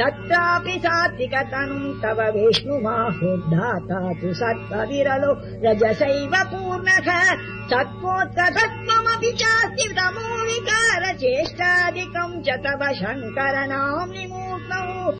तत्रापि सात्विकतनुम् तव विष्णुमाहुर्धाता तु सत्त्वविरलो रजसैव पूर्णः सत्त्वोत्तसत्वमपि चास्ति तमो विकारचेष्टादिकम् च तव शङ्करणाम् निमूर्ति